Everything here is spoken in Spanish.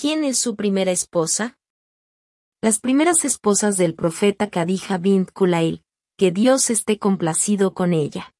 ¿Quién es su primera esposa? Las primeras esposas del profeta Kadija bint Kulail, que Dios esté complacido con ella.